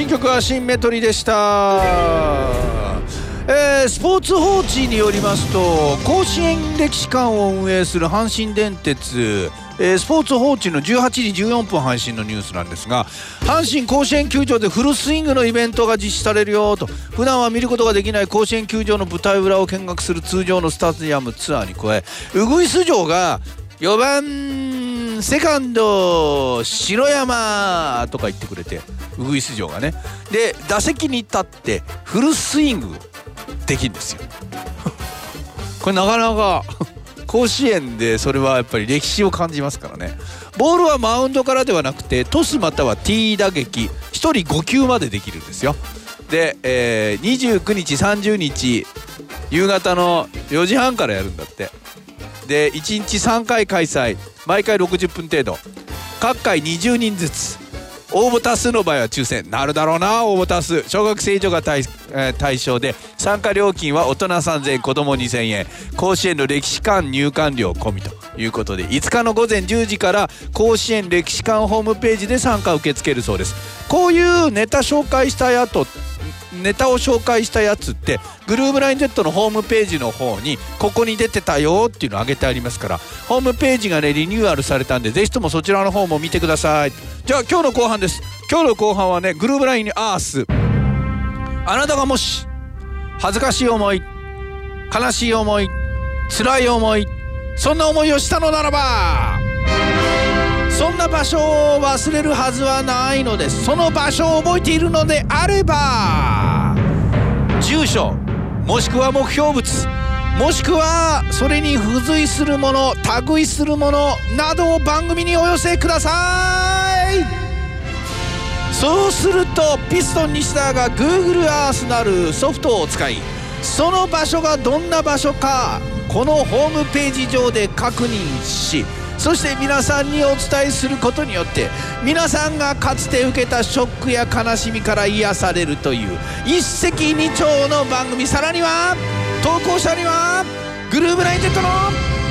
新曲はシンメトリでした。えー、スポーツ報知によりますと甲子園歴史館を運営する阪神電鉄。えー、スポーツ報知の18時14分配信のニュースなんですが阪神甲子園球場でフルスイングのイベントが実施されるよと。普段は見ることができない甲子園球場の舞台裏を見学する通常のスタジアムツアーに加えウグイス城が4番セカンド城山とか言ってくれてウグイス城がね。で打席に立ってフルスイングできるんですよ。これなかなか甲子園でそれはやっぱり歴史を感じますからね。ボールはマウンドからではなくてトスまたはティー打撃1人5球までできるんですよ。で、えー、29日30日夕方の4時半からやるんだって。で1日3回開催毎回60分程度。各回20人ずつ。応募多数の場合は抽選。なるだろうな応募多数。小学生以上が対,、えー、対象で参加料金は大人3000円子供2000円。甲子園の歴史館入館料込みということで5日の午前10時から甲子園歴史館ホームページで参加受け付けるそうです。こういうネタ紹介したやとネタを紹介したやつってグルーブライン Z のホームページの方にここに出てたよっていうのを挙げてありますからホームページがねリニューアルされたんでぜひともそちらの方も見てください。じゃあ今日の後半です。今日の後半はねグルーブラインアース。あなたがもし恥ずかしい思い悲しい思い辛い思いそんな思いをしたのならばそんな場所を忘れるはずはないのです。その場所を覚えているのであれば住所もしくは目標物もしくはそれに付随するもの類するものなどを番組にお寄せください。そうするとピストン西田が Google Earth なるソフトを使いその場所がどんな場所かこのホームページ上で確認しそして皆さんにお伝えすることによって皆さんがかつて受けたショックや悲しみから癒されるという一石二鳥の番組。さらには投稿者にはグルーブライン Z の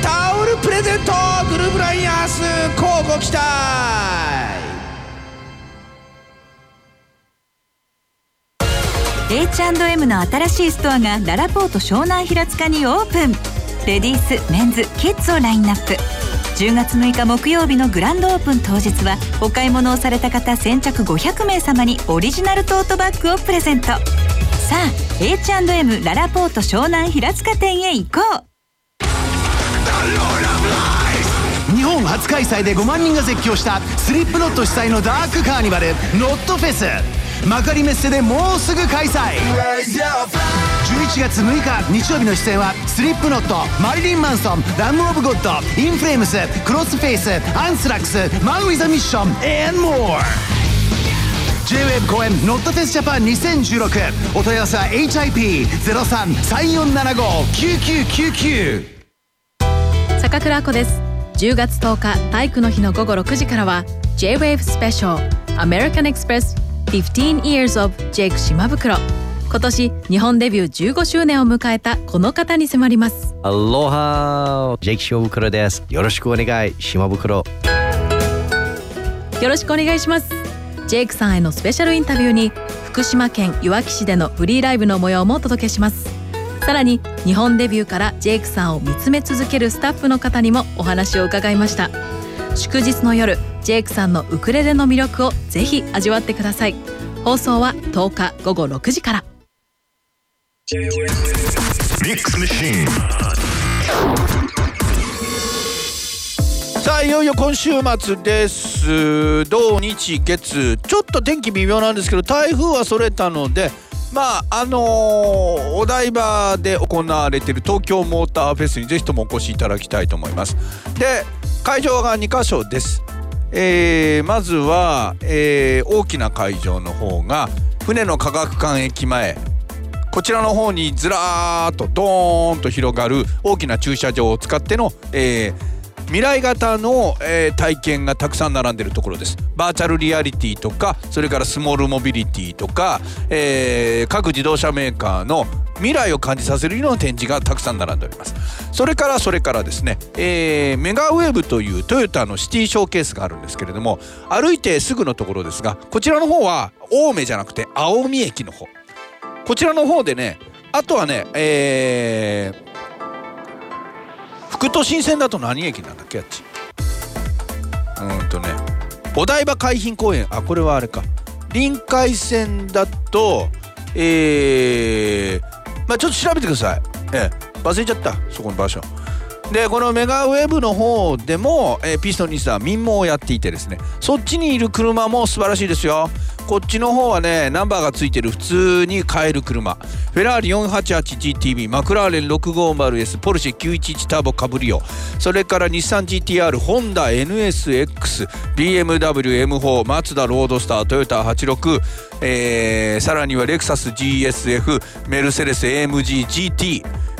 タオルプレゼントグルーブラインアース乞うご期待。H&M の新しいストアがララポート湘南平塚にオープン。レディースメンズキッズをラインナップ。10月6日木曜日のグランドオープン当日はお買い物をされた方先着500名様にオリジナルトートバッグをプレゼント。さあ H&M ララポート湘南平塚店へ行こう。日本初開催で5万人が絶叫したスリップノット主催のダークカーニバルノットフェス。幕張メッセでもうすぐ開催。11月6日日曜日の出演はスリップノットマリリン・マンソンラム・オブ・ゴッドインフレームスクロスフェイスアンスラックスマン・ウィザ・ミッション and more J-WAVE 公演ノットフェスジャパン2016お問い合わせは HIP0334759999 坂倉子です。10月10日体育の日の午後6時からは J-WAVE スペシャル American Express 15 Years of Jake 島袋今年日本デビュー15周年を迎えたこの方に迫ります。アロハジェイク島袋です。よろしくお願い島袋よろしくお願いします。ジェイクさんへのスペシャルインタビューに福島県いわき市でのフリーライブの模様もお届けします。さらに日本デビューからジェイクさんを見つめ続けるスタッフの方にもお話を伺いました祝日の夜ジェイクさんのウクレレの魅力をぜひ味わってください。放送は10日午後6時から。ミックスマシーンさあいよいよ今週末です。土日月ちょっと天気微妙なんですけど台風はそれたのでまああのー、お台場で行われている東京モーターフェスにぜひともお越しいただきたいと思います。で会場が2箇所です、えー、まずは、えー、大きな会場の方が船の科学館駅前。こちらの方にずらーっとドーンと広がる大きな駐車場を使っての、えー、未来型の、えー、体験がたくさん並んでるところです。バーチャルリアリティとかそれからスモールモビリティとか、えー、各自動車メーカーの未来を感じさせるような展示がたくさん並んでおります。それからそれからですね、えー、メガウェーブというトヨタのシティショーケースがあるんですけれども歩いてすぐのところですがこちらの方は青梅じゃなくて青海駅の方。こちらの方でねあとはねえー、副都心線だと何駅なんだっけあっち？うんとねお台場海浜公園。あこれはあれか。臨海線だとえー、まあちょっと調べてください。ええ忘れちゃった。そこの場所。でこのメガウェブの方でも、えー、ピストンにさ民網をやっていてですね。そっちにいる車も素晴らしいですよ。こっちの方はねナンバーがついてる普通に買える車。フェラーリ 488GTB マクラーレン 650S ポルシェ911ターボカブリオそれから日産 GTR ホンダ NSX BMW M4 マツダロードスタートヨタ86、えー、さらにはレクサス GSF メルセデス AMG GT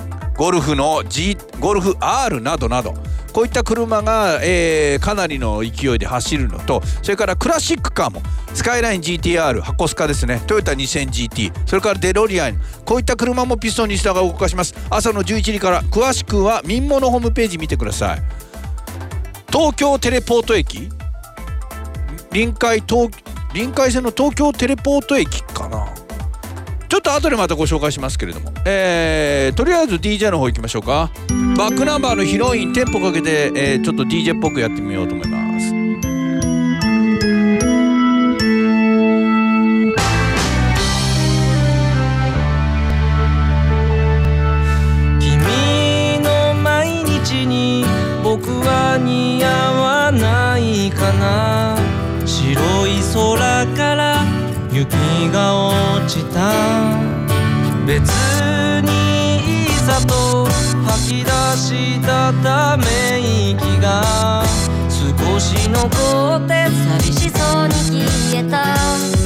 ゴルフの、G、ゴルフ R などなどこういった車が、えー、かなりの勢いで走るのとそれからクラシックカーもスカイライン GTR 箱スカですねトヨタ 2000GT それからデロリアンこういった車もピストンに下が動かします。朝の11時から詳しくは民モのホームページ見てください。東京テレポート駅。臨海東臨海線の東京テレポート駅かな。ちょっと後でまたご紹介しますけれども、えー、とりあえず DJ の方行きましょうか。バックナンバーのヒロインテンポかけて、えー、ちょっと DJ っぽくやってみようと思います。君の毎日に僕は似合わないかな。白い空から雪が落ちた。別にいざと吐き出したため息が。少し残って寂しそうに消えた。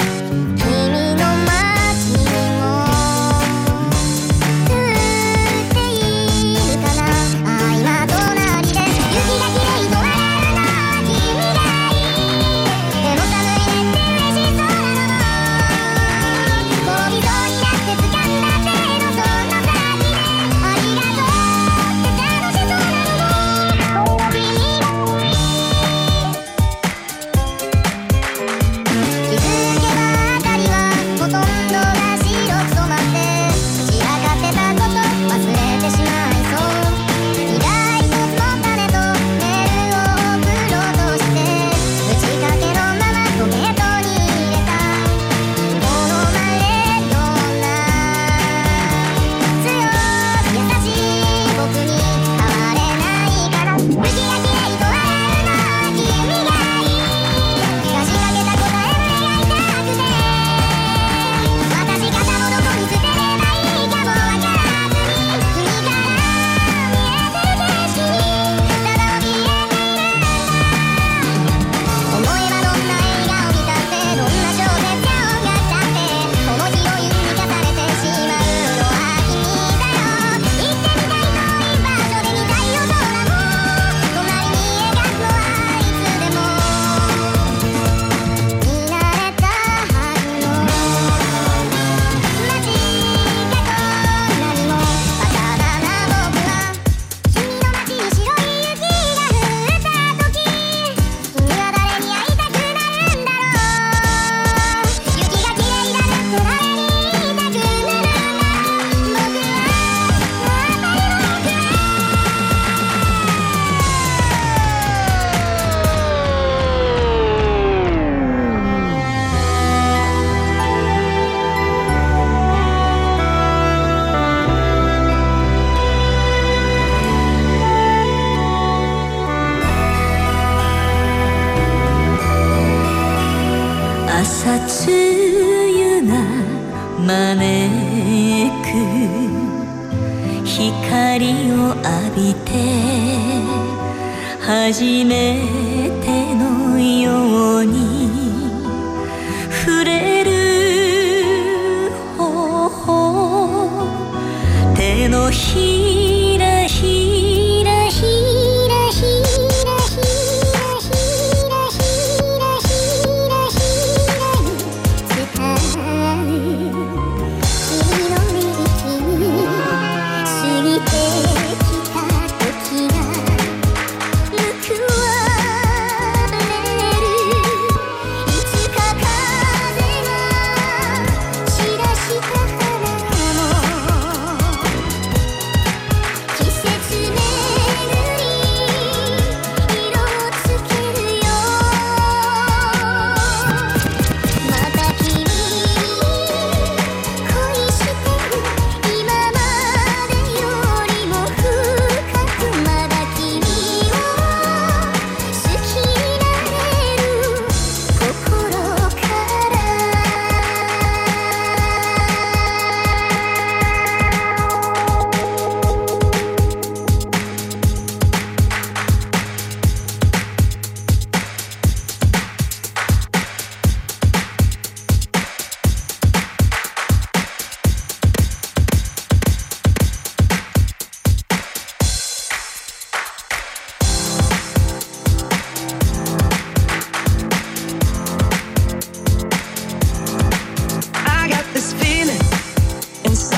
招く光を浴びて初めてのように触れる頬手のひら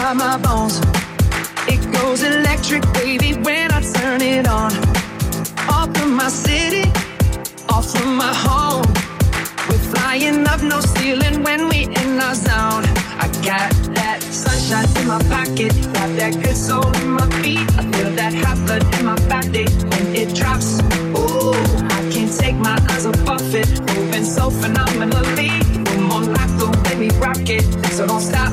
inside my bones. It goes electric, baby, when I turn it on. Off from my city, off from my home. We're flying up, no ceiling when we in our zone. I got that sunshine in my pocket, got that good soul in my feet. I feel that hot blood in my body when it drops. Ooh, I can't take my eyes off it, moving so phenomenally. One on like the way we rock it, so don't stop.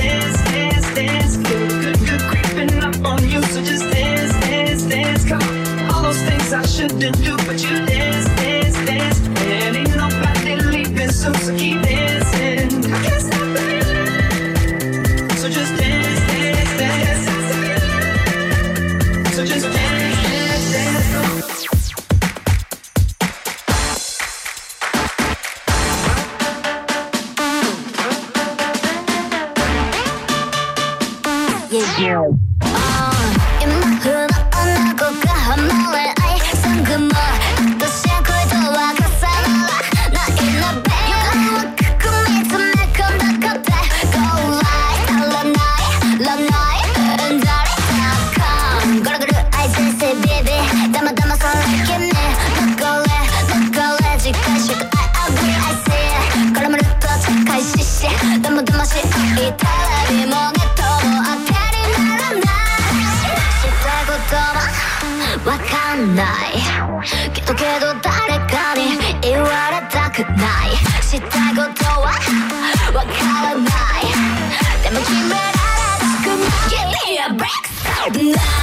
くない知ったことはわからないでも決められたくない Give me a break now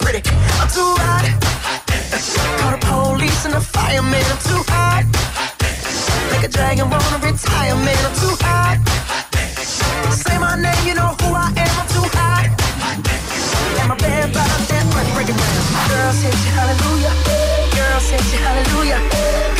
pretty. I'm too hot. Call the police and the fireman. I'm too hot. Make a dragon wanna retire, man. I'm too hot. Say my name, you know who I am. I'm too hot. And my bed bottom that money breaking down. Girl, sent you hallelujah. Girl, sent you hallelujah.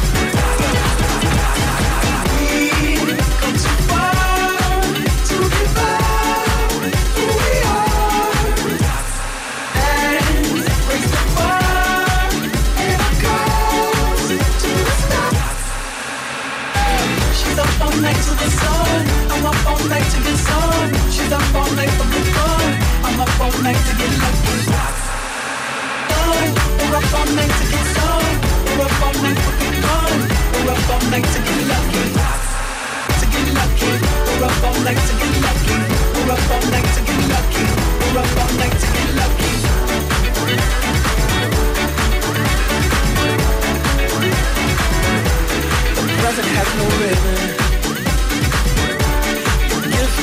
to. I'm up all night to. She's up all night for fun. Up all night to get lucky. We're up all night to get some. We're up all night for fun. We're up all night to get lucky. To get lucky. We're up all night to get lucky. We're up all night to get lucky. We're up all night to get lucky. The present has no ribbon.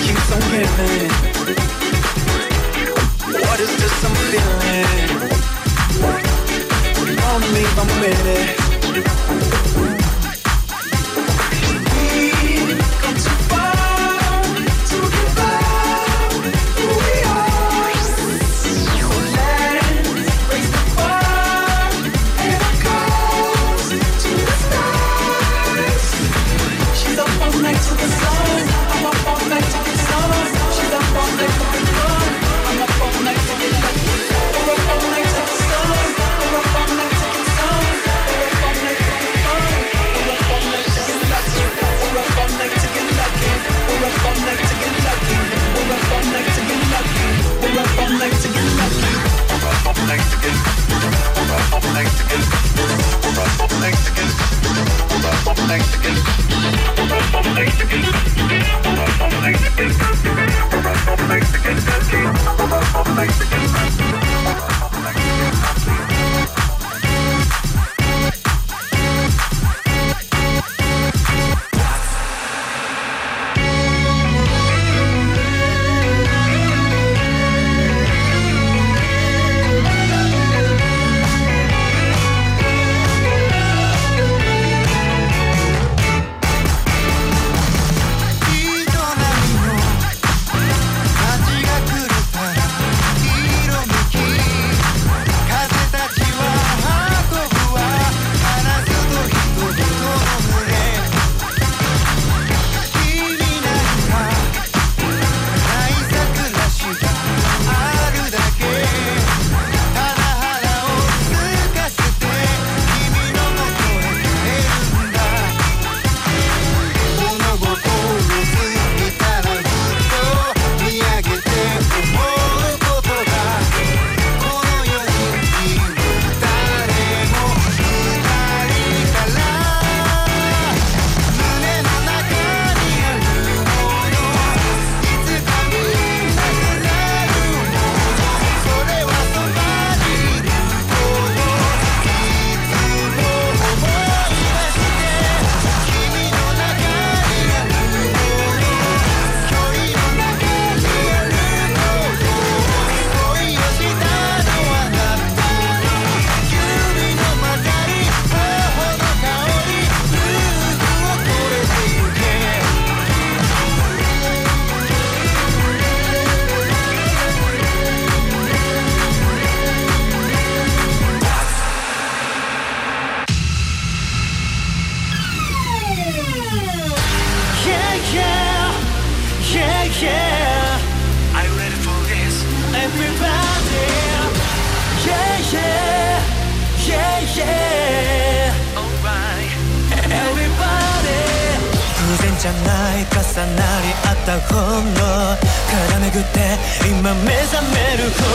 Keeps on giving. What is this I'm feeling? Won't leave, I'm it. った本能からめぐって今目覚める本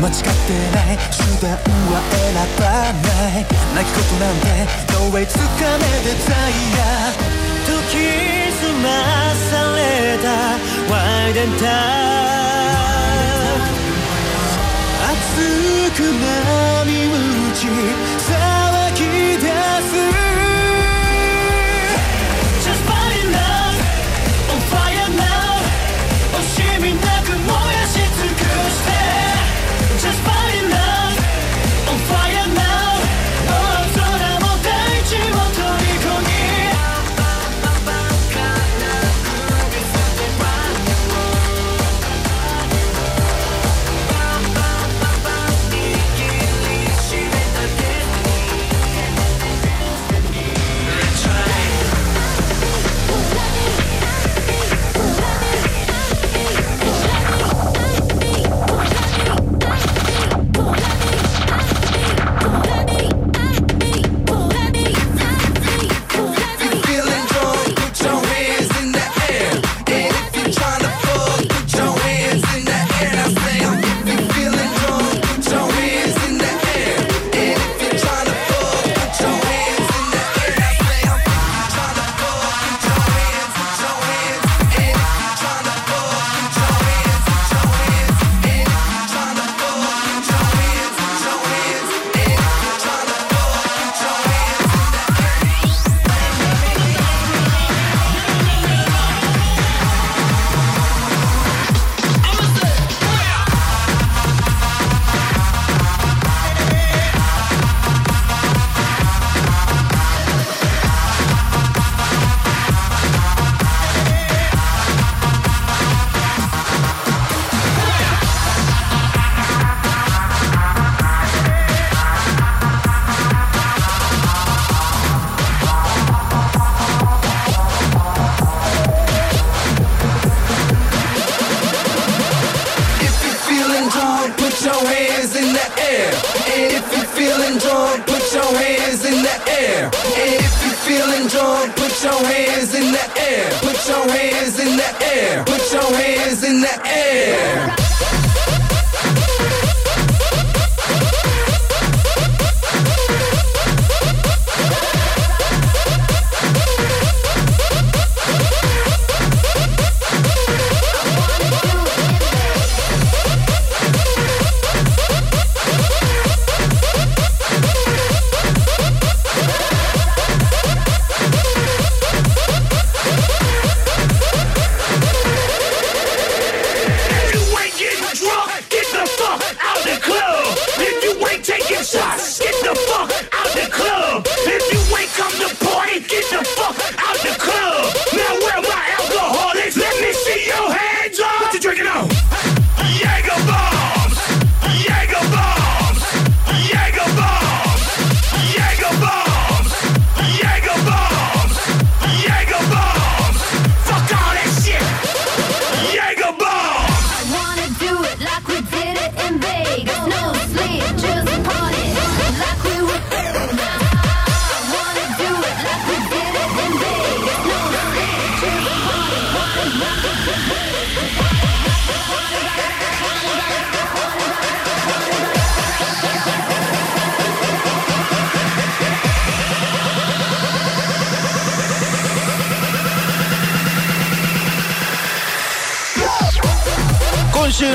能間違ってない手段は選ばない泣き言なんて No way つかめてたいや時澄まされたワイデンタ熱く波打ち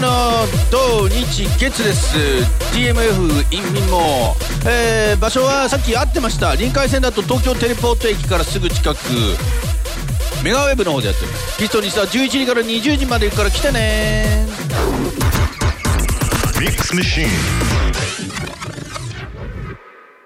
の土日月です。DMF インミンモ、えー、場所はさっき会ってました。臨海線だと東京テレポート駅からすぐ近く。メガウェブの方でやっております。ピストにさ11時から20時まで行くから来てね。ミックスマシーン